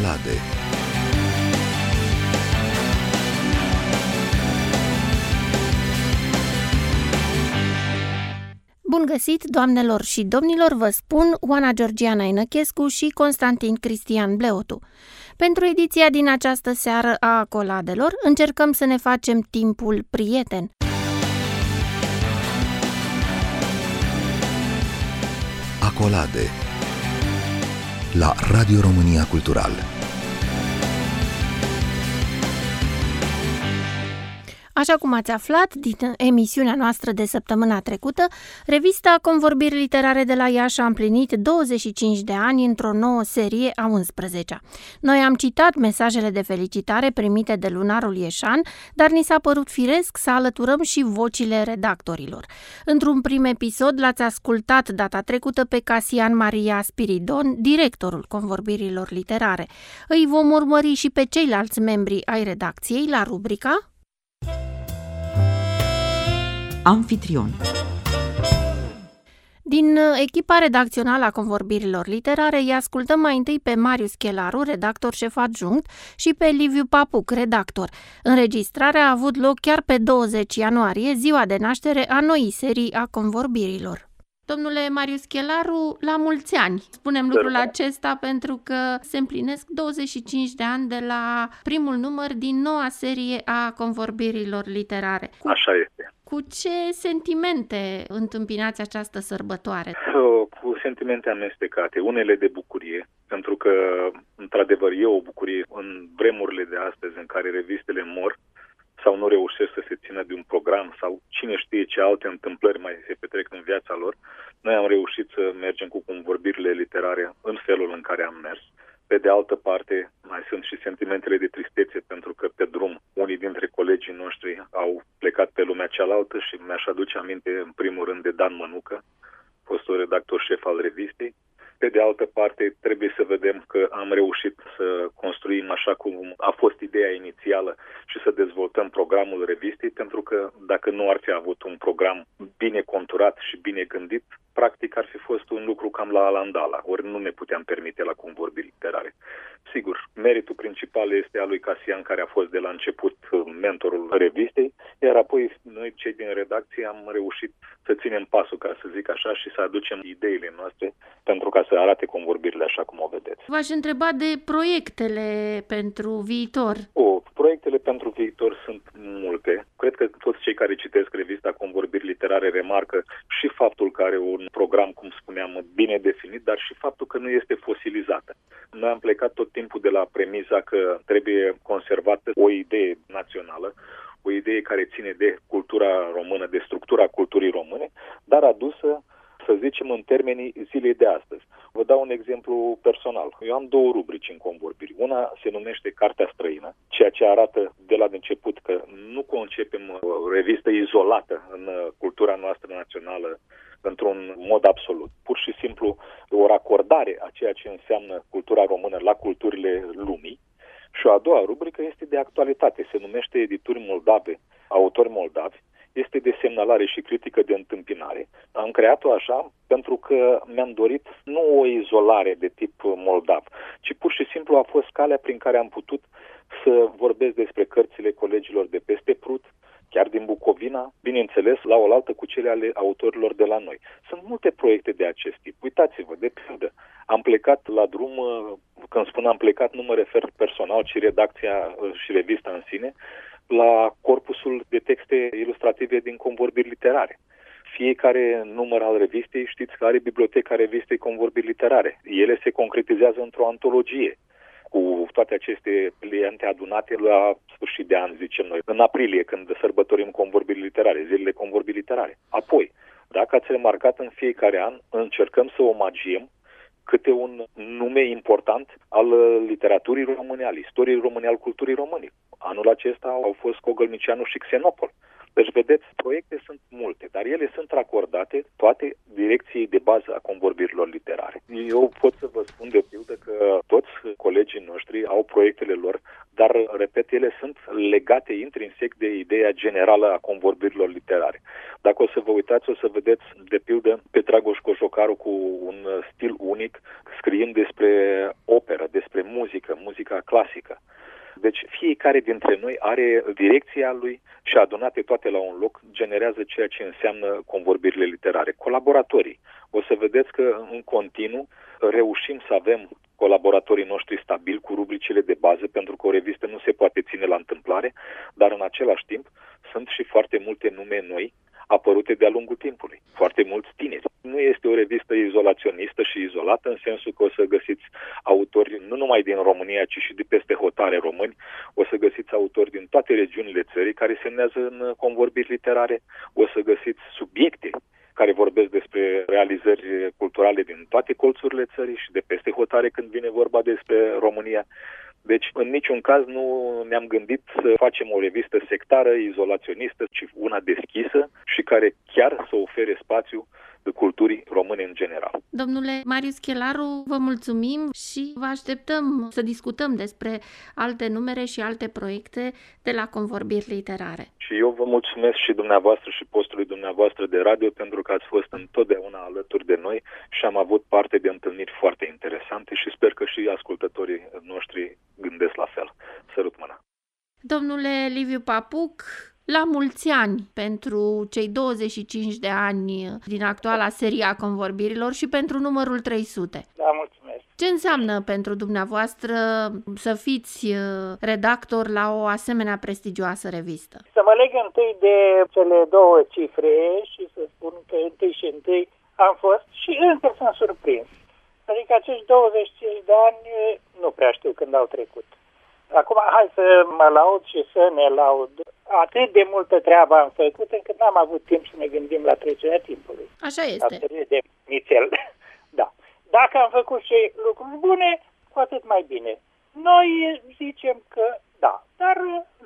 Acolade Bun găsit, doamnelor și domnilor, vă spun Oana Georgiana Inăchescu și Constantin Cristian Bleotu. Pentru ediția din această seară a Acoladelor, încercăm să ne facem timpul prieten. Acolade la Radio România Cultural. Așa cum ați aflat din emisiunea noastră de săptămâna trecută, revista Convorbiri Literare de la Iași a împlinit 25 de ani într-o nouă serie a 11-a. Noi am citat mesajele de felicitare primite de lunarul Ieșan, dar ni s-a părut firesc să alăturăm și vocile redactorilor. Într-un prim episod l-ați ascultat data trecută pe Casian Maria Spiridon, directorul Convorbirilor Literare. Îi vom urmări și pe ceilalți membri ai redacției la rubrica Anfitrion Din uh, echipa redacțională a convorbirilor literare, îi ascultăm mai întâi pe Marius Chelaru, redactor șef adjunct, și pe Liviu Papuc, redactor. Înregistrarea a avut loc chiar pe 20 ianuarie, ziua de naștere a noii serii a convorbirilor. Domnule Marius Chelaru, la mulți ani. Spunem lucrul acesta pentru că se împlinesc 25 de ani de la primul număr din noua serie a convorbirilor literare. Așa este. Cu ce sentimente întâmpinați această sărbătoare? Cu sentimente amestecate, unele de bucurie, pentru că, într-adevăr, e o bucurie în vremurile de astăzi în care revistele mor sau nu reușesc să se țină de un program sau cine știe ce alte întâmplări mai se petrec în viața lor, noi am reușit să mergem cu convorbirile literare în felul în care am mers. Pe de altă parte, mai sunt și sentimentele de tristețe pentru că pe drum unii dintre colegii noștri au plecat pe lumea cealaltă și mi-aș aduce aminte în primul rând de Dan Mănucă, fostul redactor șef al revistei, pe de altă parte, trebuie să vedem că am reușit să construim așa cum a fost ideea inițială și să dezvoltăm programul revistei, pentru că dacă nu ar fi avut un program bine conturat și bine gândit, practic ar fi fost un lucru cam la alandala, ori nu ne puteam permite la convorbi literare. Sigur, meritul principal este al lui Casian, care a fost de la început mentorul revistei, iar apoi noi, cei din redacție, am reușit să ținem pasul, ca să zic așa, și să aducem ideile noastre pentru ca să arate convorbirile așa cum o vedeți. V-aș întreba de proiectele pentru viitor. O, proiectele pentru viitor sunt multe. Cred că toți cei care citesc revista Convorbiri Literare remarcă și faptul că are un program, cum spuneam, bine definit, dar și faptul că nu este fosilizată. Noi am plecat tot timpul de la premiza că trebuie conservată o idee națională, o idee care ține de cultura română, de structura culturii române, dar adusă să zicem, în termenii zilei de astăzi. Vă dau un exemplu personal. Eu am două rubrici în convorbiri. Una se numește Cartea străină, ceea ce arată de la început că nu concepem o revistă izolată în cultura noastră națională într-un mod absolut. Pur și simplu o racordare a ceea ce înseamnă cultura română la culturile lumii. Și o a doua rubrică este de actualitate, se numește Edituri Moldave, autori moldavi, este de semnalare și critică de întâmpinare. Am creat-o așa pentru că mi-am dorit nu o izolare de tip moldav, ci pur și simplu a fost calea prin care am putut să vorbesc despre cărțile colegilor de peste Prut, chiar din Bucovina, bineînțeles, la oaltă cu cele ale autorilor de la noi. Sunt multe proiecte de acest tip. Uitați-vă, de pildă, am plecat la drum, când spun am plecat, nu mă refer personal, ci redacția și revista în sine, la corpusul de texte ilustrative din convorbiri literare. Fiecare număr al revistei știți că are biblioteca revistei convorbiri literare. Ele se concretizează într-o antologie cu toate aceste pliante adunate la sfârșit de an, zicem noi, în aprilie, când sărbătorim convorbiri literare, zilele convorbiri literare. Apoi, dacă ați remarcat, în fiecare an încercăm să omagiem câte un nume important al literaturii române, al istoriei române, al culturii române. Anul acesta au fost Cogălnicianu și Xenopol. Deci, vedeți, proiecte sunt multe, dar ele sunt racordate toate direcției de bază a convorbirilor literare. Eu pot să vă spun de pildă că toți colegii noștri au proiectele lor, dar, repet, ele sunt legate intrinsec de ideea generală a convorbirilor literare. Dacă o să vă uitați, o să vedeți, de pildă, pe Dragoș Cojocaru cu un stil unic, scriind despre operă, despre muzică, muzica clasică. Deci fiecare dintre noi are direcția lui și adunate toate la un loc generează ceea ce înseamnă convorbirile literare. Colaboratorii. O să vedeți că în continuu reușim să avem colaboratorii noștri stabili cu rubricile de bază, pentru că o revistă nu se poate ține la întâmplare, dar în același timp sunt și foarte multe nume noi apărute de-a lungul timpului. Foarte mulți tineri. Nu este o revistă izolaționistă și izolată, în sensul că o să găsiți autori nu numai din România, ci și de peste hotare români, o să găsiți autori din toate regiunile țării care semnează în convorbiri literare, o să găsiți subiecte care vorbesc despre realizări culturale din toate colțurile țării și de peste hotare când vine vorba despre România. Deci, în niciun caz nu ne-am gândit să facem o revistă sectară, izolaționistă, ci una deschisă și care chiar să ofere spațiu culturii române în general. Domnule Marius Chelaru, vă mulțumim și vă așteptăm să discutăm despre alte numere și alte proiecte de la Convorbiri Literare. Și eu vă mulțumesc și dumneavoastră și postului dumneavoastră de radio pentru că ați fost întotdeauna alături de noi și am avut parte de întâlniri foarte interesante și sper că și ascultătorii noștri gândesc la fel. Sărut mâna! Domnule Liviu Papuc, la mulți ani pentru cei 25 de ani din actuala serie a convorbirilor și pentru numărul 300. Da, mulțumesc. Ce înseamnă pentru dumneavoastră să fiți uh, redactor la o asemenea prestigioasă revistă? Să mă leg întâi de cele două cifre și să spun că întâi și întâi am fost și încă sunt surprins. Adică acești 25 de ani nu prea știu când au trecut. Acum, hai să mă laud și să ne laud. Atât de multă treabă am făcut încât n-am avut timp să ne gândim la trecerea timpului. Așa este. Atât de mițel. da. Dacă am făcut și lucruri bune, cu atât mai bine. Noi zicem că da, dar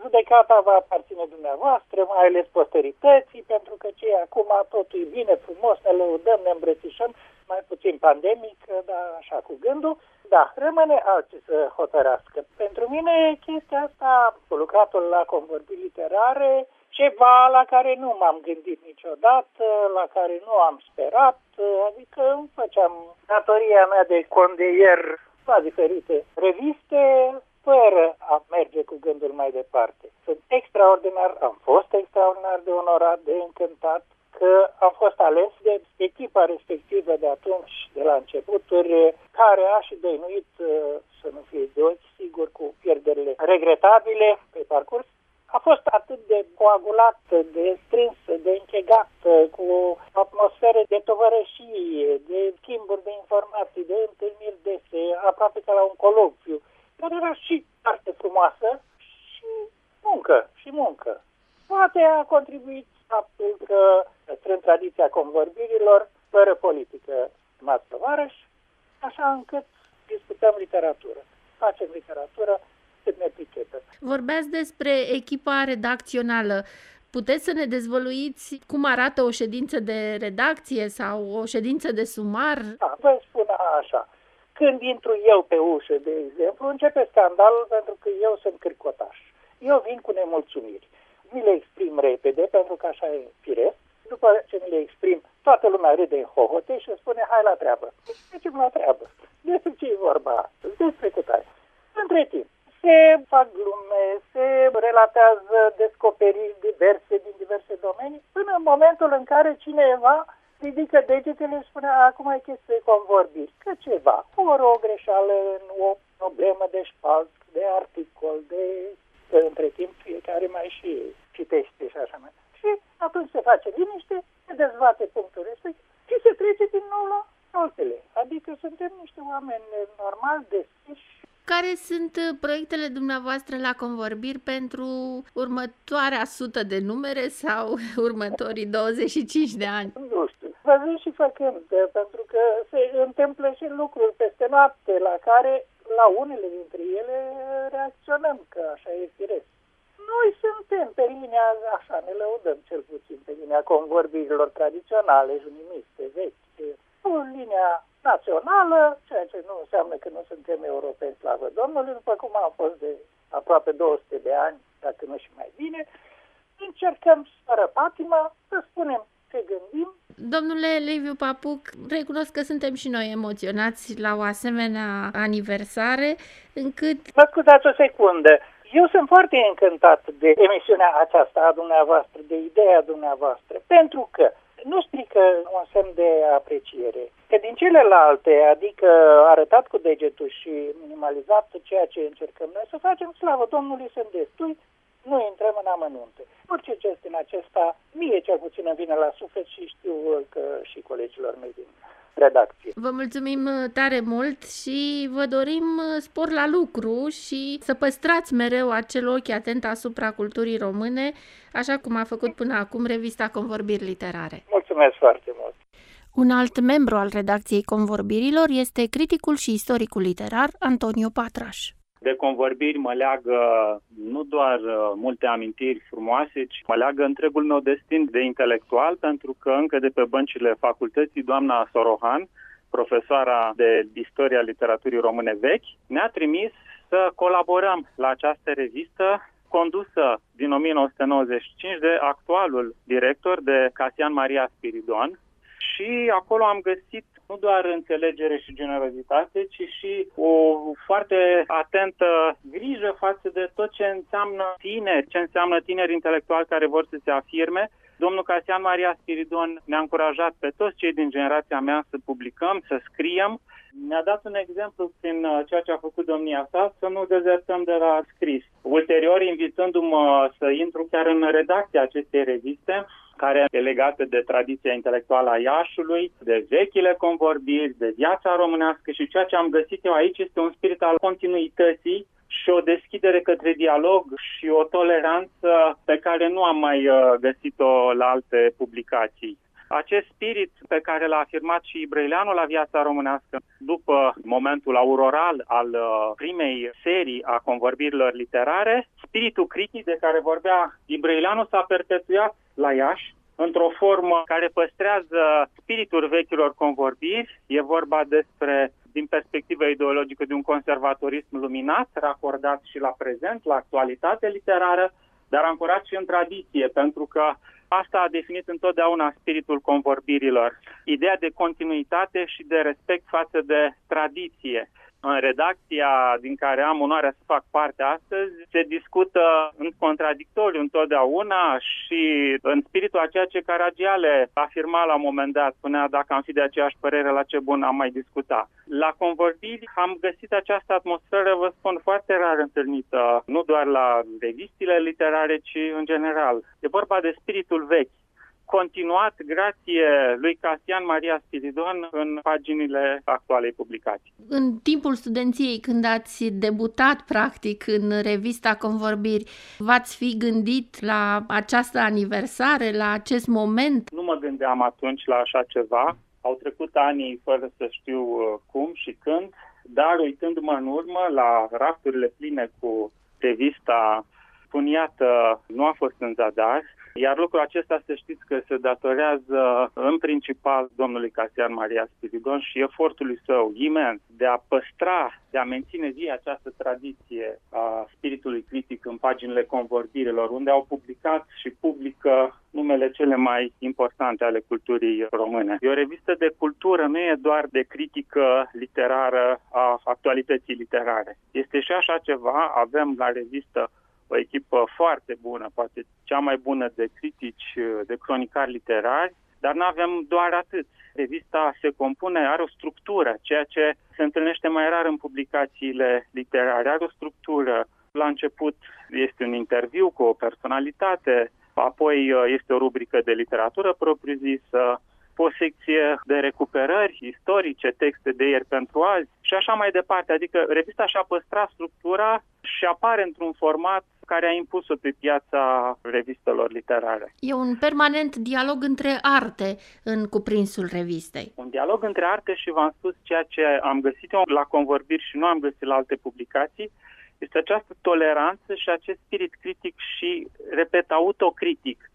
judecata va aparține dumneavoastră, mai ales posterității, pentru că ce acum totul e bine, frumos, ne lăudăm, ne îmbrățișăm, mai puțin pandemic, dar așa cu gândul. Da, rămâne alții să hotărască. Pentru mine chestia asta, cu lucratul la convorbiri literare, ceva la care nu m-am gândit niciodată, la care nu am sperat, adică îmi făceam datoria mea de condeier la diferite reviste, fără a merge cu gândul mai departe. Sunt extraordinar, am fost extraordinar de onorat, de încântat că am fost ales de echipa respectivă de atunci, de la începuturi, care a și dăinuit, uh, să nu fie de ochi, sigur, cu pierderile regretabile pe parcurs. A fost atât de coagulat, de strâns, de închegat, cu atmosferă de tovărășie, de schimburi de informații, de întâlniri dese, aproape ca la un colocviu, dar era și foarte frumoasă și muncă, și muncă. Poate a contribuit faptul că strâng tradiția convorbirilor fără politică, stimați tovarăși, așa încât discutăm literatură. Facem literatură cât ne pricepem. Vorbeați despre echipa redacțională. Puteți să ne dezvăluiți cum arată o ședință de redacție sau o ședință de sumar? Da, vă spun așa. Când intru eu pe ușă, de exemplu, începe scandalul pentru că eu sunt cricotaș. Eu vin cu nemulțumiri mi le exprim repede, pentru că așa e firesc. După ce mi le exprim, toată lumea râde în hohote și spune, hai la treabă. Mergem la treabă. Despre ce e vorba astăzi? Despre cutare. Între timp, se fac glume, se relatează descoperiri diverse din diverse domenii, până în momentul în care cineva ridică degetele și spune, acum e chestie de convorbiri. Că ceva, ori o greșeală în o problemă de șpalț, de articol, de între timp fiecare mai și citește și așa mai. Și atunci se face liniște, se dezbate punctul respectiv și se trece din nou la altele. Adică suntem niște oameni normali, deschiși. Care sunt uh, proiectele dumneavoastră la convorbiri pentru următoarea sută de numere sau următorii 25 de ani? Nu știu. Văzând și făcând, pentru că se întâmplă și lucruri peste noapte la care la unele dintre ele reacționăm, că așa e firesc. Noi suntem pe linia, așa ne lăudăm cel puțin, pe linia convorbirilor tradiționale, junimiste, vechi, în linia națională, ceea ce nu înseamnă că nu suntem europeni, slavă Domnului, după cum am fost de aproape 200 de ani, dacă nu și mai bine, încercăm, fără patima, să spunem ce gândim. Domnule Liviu Papuc, recunosc că suntem și noi emoționați la o asemenea aniversare, încât... Mă scuzați o secundă. Eu sunt foarte încântat de emisiunea aceasta a dumneavoastră, de ideea dumneavoastră, pentru că nu strică un semn de apreciere. Că din celelalte, adică arătat cu degetul și minimalizat ceea ce încercăm noi să facem, slavă Domnului, sunt destui, nu intrăm în amănunte. Orice gest din acesta, mie cel puțin îmi vine la suflet și știu că și colegilor mei din redacție. Vă mulțumim uh, tare mult și vă dorim uh, spor la lucru și să păstrați mereu acel ochi atent asupra culturii române, așa cum a făcut până acum revista Convorbiri Literare. Mulțumesc foarte mult! Un alt membru al redacției Convorbirilor este criticul și istoricul literar Antonio Patraș de convorbiri mă leagă nu doar uh, multe amintiri frumoase, ci mă leagă întregul meu destin de intelectual, pentru că încă de pe băncile facultății, doamna Sorohan, profesoara de istoria literaturii române vechi, ne-a trimis să colaborăm la această revistă condusă din 1995 de actualul director de Casian Maria Spiridon și acolo am găsit nu doar înțelegere și generozitate, ci și o foarte atentă grijă față de tot ce înseamnă tineri, ce înseamnă tineri intelectuali care vor să se afirme. Domnul Casian Maria Spiridon ne-a încurajat pe toți cei din generația mea să publicăm, să scriem. Ne-a dat un exemplu prin uh, ceea ce a făcut domnia sa, să nu dezertăm de la scris. Ulterior, invitându-mă să intru chiar în redacția acestei reviste, care e legată de tradiția intelectuală a Iașului, de vechile convorbiri, de viața românească și ceea ce am găsit eu aici este un spirit al continuității și o deschidere către dialog și o toleranță pe care nu am mai uh, găsit-o la alte publicații. Acest spirit pe care l-a afirmat și Ibrăileanu la viața românească după momentul auroral al uh, primei serii a convorbirilor literare, spiritul critic de care vorbea Ibrăileanu s-a perpetuat la Iași într-o formă care păstrează spiritul vechilor convorbiri. E vorba despre, din perspectivă ideologică, de un conservatorism luminat, racordat și la prezent, la actualitate literară, dar ancorat și în tradiție, pentru că Asta a definit întotdeauna spiritul convorbirilor, ideea de continuitate și de respect față de tradiție în redacția din care am onoarea să fac parte astăzi, se discută în contradictoriu întotdeauna și în spiritul a ceea ce Caragiale afirma la un moment dat, spunea dacă am fi de aceeași părere, la ce bun am mai discuta. La convorbiri am găsit această atmosferă, vă spun, foarte rar întâlnită, nu doar la revistile literare, ci în general. E vorba de spiritul vechi continuat grație lui Casian Maria Spiridon în paginile actualei publicații. În timpul studenției, când ați debutat practic în revista Convorbiri, v-ați fi gândit la această aniversare, la acest moment? Nu mă gândeam atunci la așa ceva. Au trecut ani fără să știu uh, cum și când, dar uitându-mă în urmă la rafturile pline cu revista spun, iată, nu a fost în zadar, iar lucrul acesta să știți că se datorează în principal domnului Casian Maria Spiridon și efortului său imens de a păstra, de a menține zi această tradiție a spiritului critic în paginile convorbirilor, unde au publicat și publică numele cele mai importante ale culturii române. E o revistă de cultură, nu e doar de critică literară a actualității literare. Este și așa ceva, avem la revistă o echipă foarte bună, poate cea mai bună de critici, de cronicari literari, dar nu avem doar atât. Revista se compune, are o structură, ceea ce se întâlnește mai rar în publicațiile literare. Are o structură. La început este un interviu cu o personalitate, apoi uh, este o rubrică de literatură propriu-zisă, o secție de recuperări istorice, texte de ieri pentru azi și așa mai departe. Adică revista și-a păstrat structura și apare într-un format care a impus-o pe piața revistelor literare. E un permanent dialog între arte în cuprinsul revistei. Un dialog între arte și v-am spus ceea ce am găsit eu la convorbiri și nu am găsit la alte publicații, este această toleranță și acest spirit critic și, repet, autocritic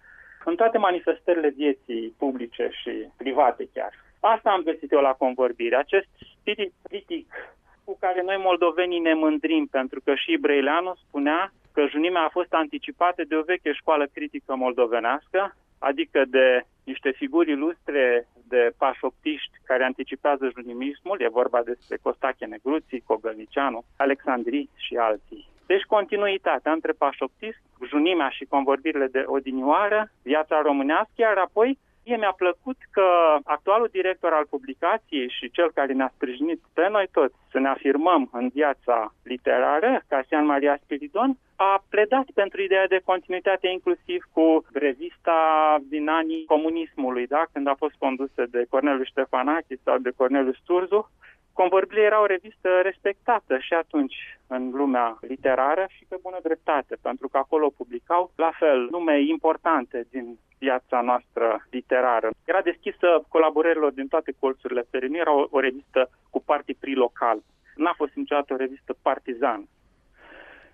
în toate manifestările vieții publice și private chiar. Asta am găsit eu la convorbire, acest spirit critic cu care noi moldovenii ne mândrim, pentru că și Braileanu spunea că junimea a fost anticipată de o veche școală critică moldovenească, adică de niște figuri ilustre de pașoptiști care anticipează junimismul, e vorba despre Costache Negruții, Cogălnicianu, Alexandriți și alții. Deci continuitatea între pașoptism, junimea și convorbirile de odinioară, viața românească, iar apoi Mie mi-a plăcut că actualul director al publicației și cel care ne-a sprijinit pe noi toți să ne afirmăm în viața literară, Casian Maria Spiridon, a pledat pentru ideea de continuitate inclusiv cu revista din anii comunismului, da? când a fost condusă de Corneliu Ștefanache sau de Corneliu Sturzu. Convorbirile era o revistă respectată și atunci în lumea literară și pe bună dreptate, pentru că acolo publicau la fel nume importante din viața noastră literară. Era deschisă colaborărilor din toate colțurile țării. Nu era o, o revistă cu partii pri local. N-a fost niciodată o revistă partizan.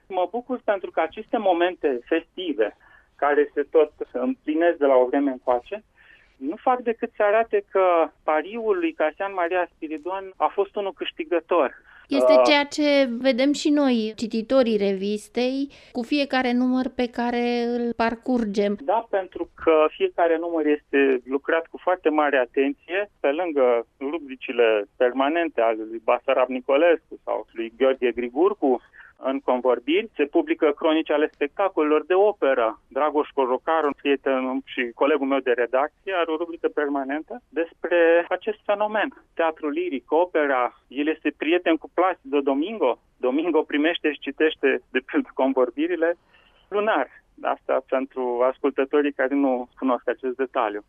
Mă bucur pentru că aceste momente festive, care se tot împlinesc de la o vreme încoace, nu fac decât să arate că pariul lui Casian Maria Spiridon a fost unul câștigător. Este uh, ceea ce vedem și noi, cititorii revistei, cu fiecare număr pe care îl parcurgem. Da, pentru că fiecare număr este lucrat cu foarte mare atenție, pe lângă rubricile permanente ale lui Basarab Nicolescu sau lui Gheorghe Grigurcu, în convorbiri se publică cronici ale spectacolelor de operă. Dragoș Cojocaru, prieten și colegul meu de redacție, are o rubrică permanentă despre acest fenomen. Teatru liric, opera, el este prieten cu Placido Domingo. Domingo primește și citește de pentru convorbirile lunar. Asta pentru ascultătorii care nu cunosc acest detaliu.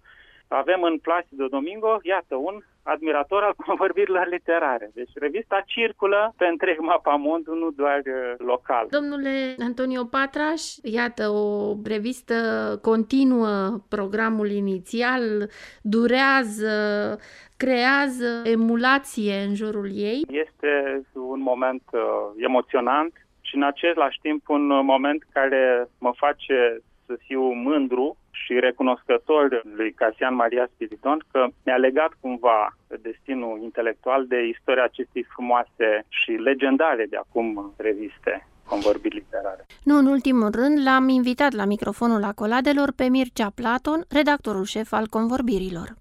Avem în Placido Domingo, iată, un admirator al convorbirilor literare. Deci revista circulă pe întreg mapamond, nu doar uh, local. Domnule Antonio Patraș, iată, o revistă continuă programul inițial, durează, creează emulație în jurul ei. Este un moment uh, emoționant și în același timp un moment care mă face să fiu mândru și recunoscător lui Casian Maria Spiriton că mi-a legat cumva destinul intelectual de istoria acestei frumoase și legendare de acum reviste convorbiri literare. Nu în ultimul rând, l-am invitat la microfonul acoladelor pe Mircea Platon, redactorul șef al convorbirilor.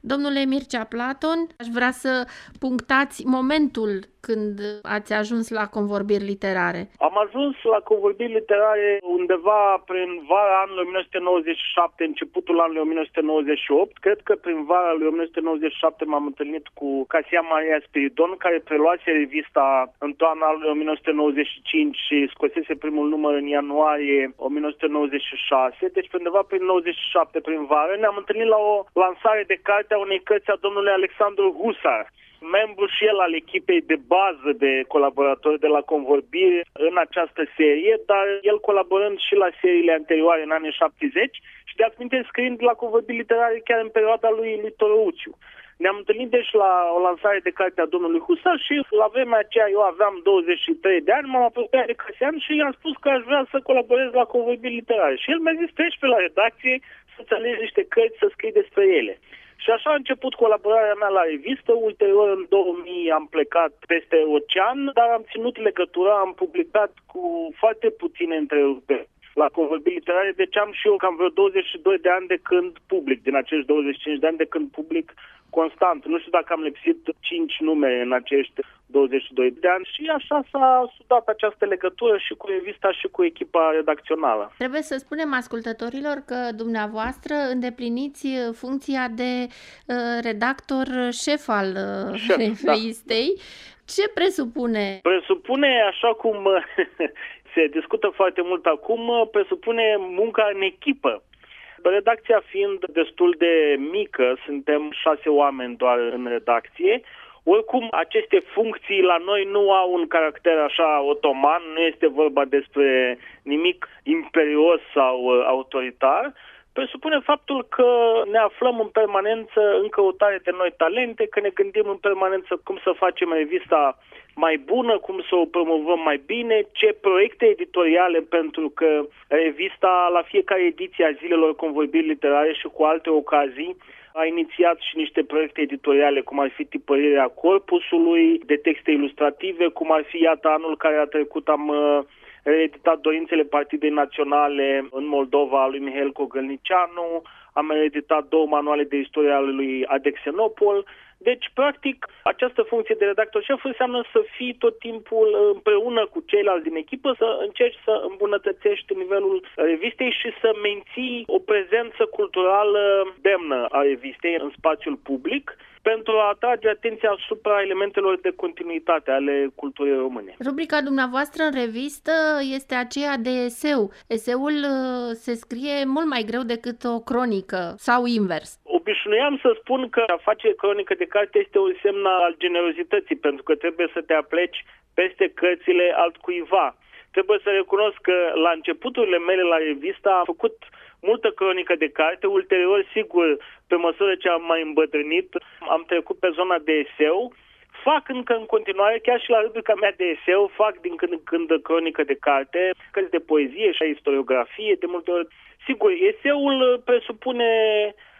Domnule Mircea Platon, aș vrea să punctați momentul când ați ajuns la convorbiri literare? Am ajuns la convorbiri literare undeva prin vara anului 1997, începutul anului 1998. Cred că prin vara lui 1997 m-am întâlnit cu Casia Maria Spiridon, care preluase revista în toamna anului 1995 și scosese primul număr în ianuarie 1996. Deci undeva prin 97, prin vară, ne-am întâlnit la o lansare de carte a unei cărți a domnului Alexandru Husar membru și el al echipei de bază de colaboratori de la Convorbire în această serie, dar el colaborând și la seriile anterioare în anii 70 și de altfel scriind la Convorbiri Literare chiar în perioada lui, lui Torouciu. Ne-am întâlnit deci la o lansare de carte a domnului Husar și la vremea aceea eu aveam 23 de ani, m-am apropiat de Casian și i-am spus că aș vrea să colaborez la convorbiri literare. Și el mi-a zis, treci pe la redacție să-ți alegi niște cărți să scrii despre ele. Și așa a început colaborarea mea la revistă. Ulterior, în 2000, am plecat peste ocean, dar am ținut legătura, am publicat cu foarte puține întreruperi la convorbiri literare, deci am și eu cam vreo 22 de ani de când public, din acești 25 de ani de când public constant. Nu știu dacă am lipsit 5 nume în acești 22 de ani și așa s-a sudat această legătură și cu revista și cu echipa redacțională. Trebuie să spunem ascultătorilor că dumneavoastră îndepliniți funcția de uh, redactor șef al uh, șef, revistei. Da. Ce presupune? Presupune, așa cum se discută foarte mult acum, presupune munca în echipă. Redacția fiind destul de mică, suntem șase oameni doar în redacție, oricum, aceste funcții la noi nu au un caracter așa otoman, nu este vorba despre nimic imperios sau uh, autoritar, presupune faptul că ne aflăm în permanență în căutare de noi talente, că ne gândim în permanență cum să facem revista mai bună, cum să o promovăm mai bine, ce proiecte editoriale, pentru că revista la fiecare ediție a zilelor convorbiri literare și cu alte ocazii a inițiat și niște proiecte editoriale, cum ar fi tipărirea corpusului, de texte ilustrative, cum ar fi, iată, anul care a trecut am uh, reeditat Dorințele Partidei Naționale în Moldova a lui Mihail Cogălnicianu, am reeditat două manuale de istorie ale lui Adexenopol, deci, practic, această funcție de redactor șef înseamnă să fii tot timpul împreună cu ceilalți din echipă, să încerci să îmbunătățești nivelul revistei și să menții o prezență culturală demnă a revistei în spațiul public pentru a atrage atenția asupra elementelor de continuitate ale culturii române. Rubrica dumneavoastră în revistă este aceea de eseu. Eseul uh, se scrie mult mai greu decât o cronică sau invers. Obișnuiam să spun că a face cronică de carte este un semn al generozității, pentru că trebuie să te apleci peste cărțile altcuiva. Trebuie să recunosc că la începuturile mele la revista am făcut multă cronică de carte, ulterior, sigur, pe măsură ce am mai îmbătrânit, am trecut pe zona de eseu, fac încă în continuare, chiar și la rubrica mea de eseu, fac din când în când cronică de carte, cărți de poezie și istoriografie, de multe ori. Sigur, eseul presupune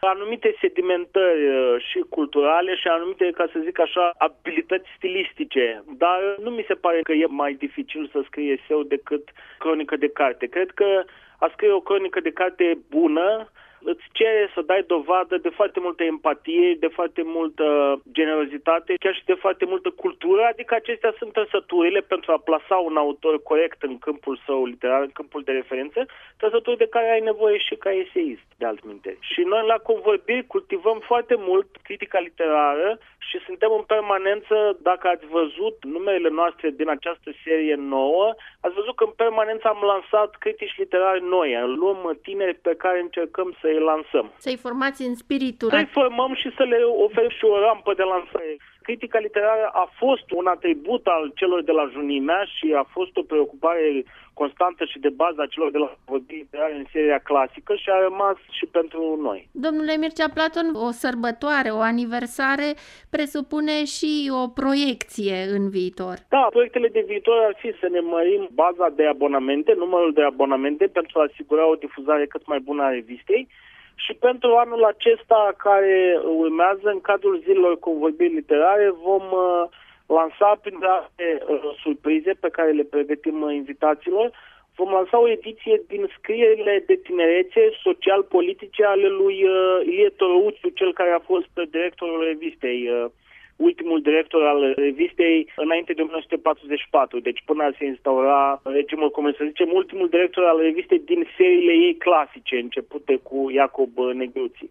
anumite sedimentări uh, și culturale și anumite, ca să zic așa, abilități stilistice. Dar nu mi se pare că e mai dificil să scrie eseu decât cronică de carte. Cred că a scrie o cronică de carte bună îți cere să dai dovadă de foarte multă empatie, de foarte multă generozitate, chiar și de foarte multă cultură, adică acestea sunt trăsăturile pentru a plasa un autor corect în câmpul său literar, în câmpul de referență, trăsături de care ai nevoie și ca eseist, de altminte. Și noi la convorbiri cultivăm foarte mult critica literară și suntem în permanență, dacă ați văzut numerele noastre din această serie nouă, ați văzut că în permanență am lansat critici literare noi, luăm tineri pe care încercăm să îi lansăm. Să-i formați în spiritul. Să-i formăm și să le oferim și o rampă de lansare. Critica literară a fost un atribut al celor de la Junimea și a fost o preocupare constantă și de bază a celor de la literare în seria clasică și a rămas și pentru noi. Domnule Mircea Platon, o sărbătoare, o aniversare presupune și o proiecție în viitor. Da, proiectele de viitor ar fi să ne mărim baza de abonamente, numărul de abonamente pentru a asigura o difuzare cât mai bună a revistei și pentru anul acesta care urmează, în cadrul zilelor convorbiri literare, vom uh, lansa printre alte uh, surprize pe care le pregătim uh, invitaților, vom lansa o ediție din scrierile de tinerețe social-politice ale lui uh, Ilie Torouciu, cel care a fost directorul revistei, uh, ultimul director al revistei înainte de 1944, deci până a se instaura regimul comunist, să zicem, ultimul director al revistei din seriile ei clasice, începute cu Iacob Negruții.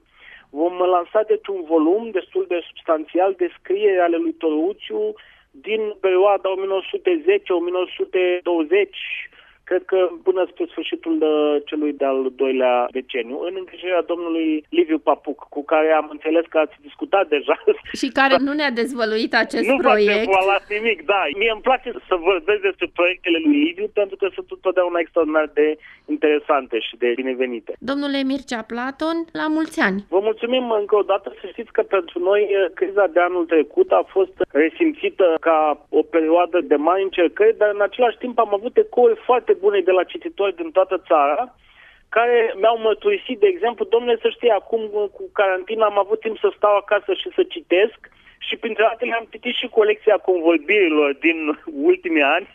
Vom lansa deci un volum destul de substanțial de scriere ale lui Toruciu din perioada 1910-1920 cred că până spre sfârșitul de celui de-al doilea deceniu, în îngrijirea domnului Liviu Papuc, cu care am înțeles că ați discutat deja. Și care nu ne-a dezvăluit acest nu proiect. Nu v-a nimic, da. Mie îmi place să vorbesc despre proiectele lui Liviu, pentru că sunt întotdeauna extraordinar de interesante și de binevenite. Domnule Mircea Platon, la mulți ani! Vă mulțumim încă o dată să știți că pentru noi criza de anul trecut a fost resimțită ca o perioadă de mari încercări, dar în același timp am avut ecouri foarte bune de la cititori din toată țara, care mi-au mărturisit, de exemplu, domnule, să știe, acum cu carantina am avut timp să stau acasă și să citesc și printre altele am citit și colecția convorbirilor din ultimii ani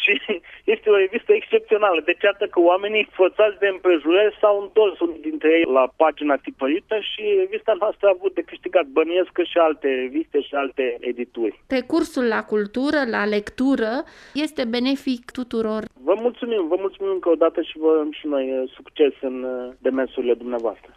și este o revistă excepțională. Deci iată că oamenii forțați de împrejurări s-au întors unii dintre ei la pagina tipărită și revista noastră a avut de câștigat bănuiesc și alte reviste și alte edituri. Recursul la cultură, la lectură, este benefic tuturor. Vă mulțumim, vă mulțumim încă o dată și vă și noi succes în demersurile dumneavoastră.